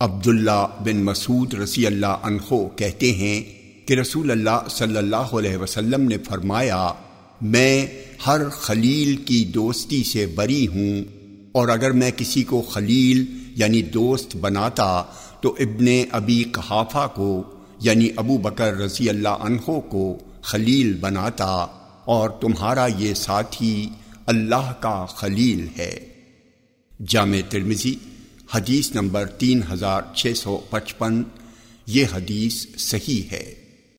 عبداللہ بن مسعود رضی اللہ عنہ کہتے ہیں کہ رسول اللہ صلی اللہ علیہ وسلم نے فرمایا، میں ہر خلیل کی دوستی سے بری ہوں، اور اگر میں کسی کو خلیل یعنی دوست بناتا تو ابن ابی کہافہ کو یعنی ابو بکر رضی اللہ عنہ کو خلیل بناتا، اور تمہارا یہ ساتھی اللہ کا خلیل ہے۔ جامع ترمزی حدیث نمبر تین ہزار چھ سو پچپن یہ حدیث صحیح ہے۔